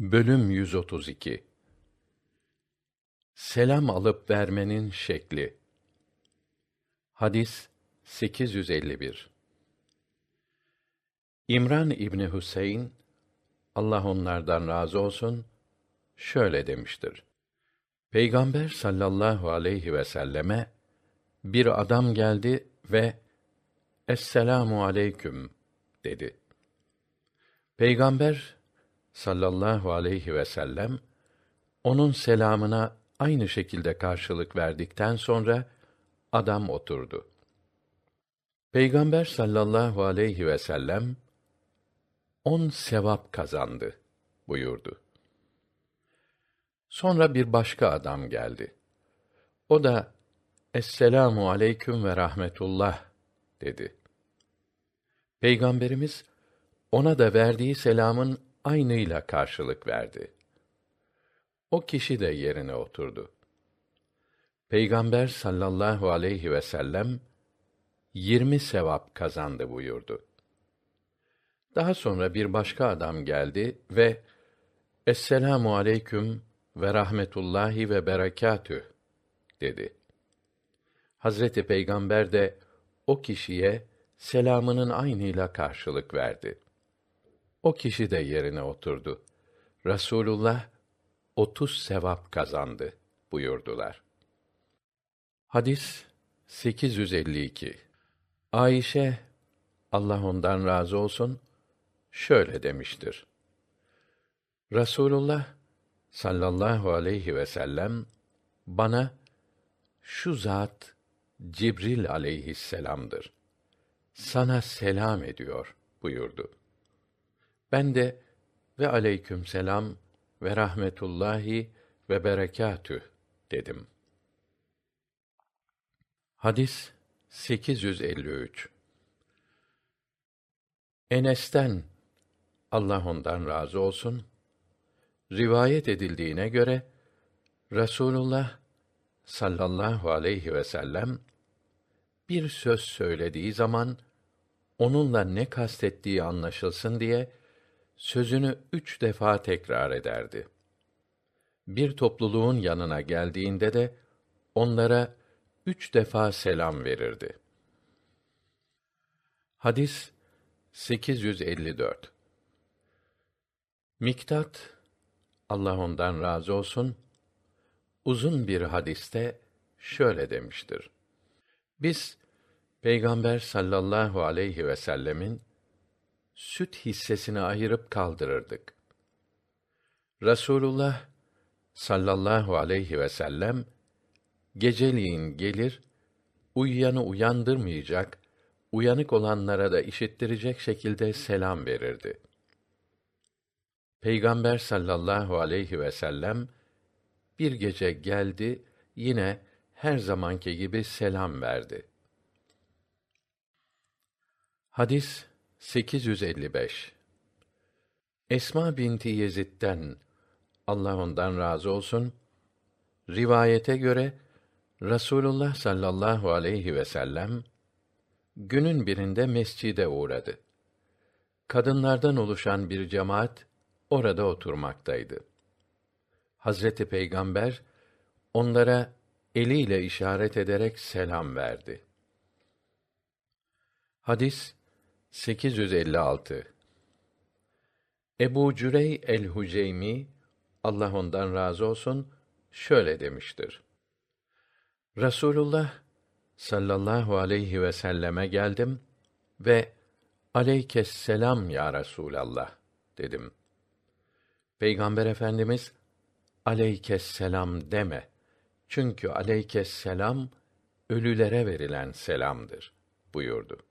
Bölüm 132 Selam alıp vermenin şekli. Hadis 851. İmran İbni Hüseyin Allah onlardan razı olsun şöyle demiştir. Peygamber sallallahu aleyhi ve selleme bir adam geldi ve Esselamu aleyküm dedi. Peygamber sallallahu aleyhi ve sellem onun selamına aynı şekilde karşılık verdikten sonra adam oturdu. Peygamber sallallahu aleyhi ve sellem on sevap kazandı buyurdu. Sonra bir başka adam geldi. O da Esselamu aleyküm ve rahmetullah dedi. Peygamberimiz ona da verdiği selamın aynıyla karşılık verdi. O kişi de yerine oturdu. Peygamber sallallahu aleyhi ve sellem yirmi sevap kazandı buyurdu. Daha sonra bir başka adam geldi ve Esselamu aleyküm ve rahmetullahi ve berekatüh dedi. Hazreti Peygamber de o kişiye selamının aynıyla karşılık verdi. O kişi de yerine oturdu. Rasulullah otuz sevap kazandı buyurdular. Hadis 852. Ayşe Allah ondan razı olsun şöyle demiştir. Rasulullah sallallahu aleyhi ve sellem bana şu zat Cibril aleyhisselam'dır. Sana selam ediyor buyurdu. Ben de ve aleyküm selam ve rahmetullahi ve berekatüh dedim. Hadis 853 Enes'ten Allah ondan razı olsun rivayet edildiğine göre Rasulullah sallallahu aleyhi ve sellem bir söz söylediği zaman onunla ne kastettiği anlaşılsın diye sözünü üç defa tekrar ederdi. Bir topluluğun yanına geldiğinde de onlara üç defa selam verirdi. Hadis 854 Miktat Allah ondan razı olsun uzun bir hadiste şöyle demiştir. Biz Peygamber sallallahu aleyhi ve sellemin süt hissesini ayırıp kaldırırdık. Rasulullah sallallahu aleyhi ve sellem geceliğin gelir, uyuyanı uyandırmayacak, uyanık olanlara da işittirecek şekilde selam verirdi. Peygamber sallallahu aleyhi ve sellem bir gece geldi, yine her zamanki gibi selam verdi. Hadis 855 Esma binti Yezid'den Allah ondan razı olsun rivayete göre Rasulullah sallallahu aleyhi ve sellem günün birinde mescide uğradı. Kadınlardan oluşan bir cemaat orada oturmaktaydı. Hazreti Peygamber onlara eliyle işaret ederek selam verdi. Hadis 856 Ebu Cürey el-Huceymi Allah ondan razı olsun şöyle demiştir. Rasulullah sallallahu aleyhi ve selleme geldim ve aleykes selam ya Resulallah dedim. Peygamber Efendimiz aleykes selam deme. Çünkü aleykes selam ölülere verilen selamdır buyurdu.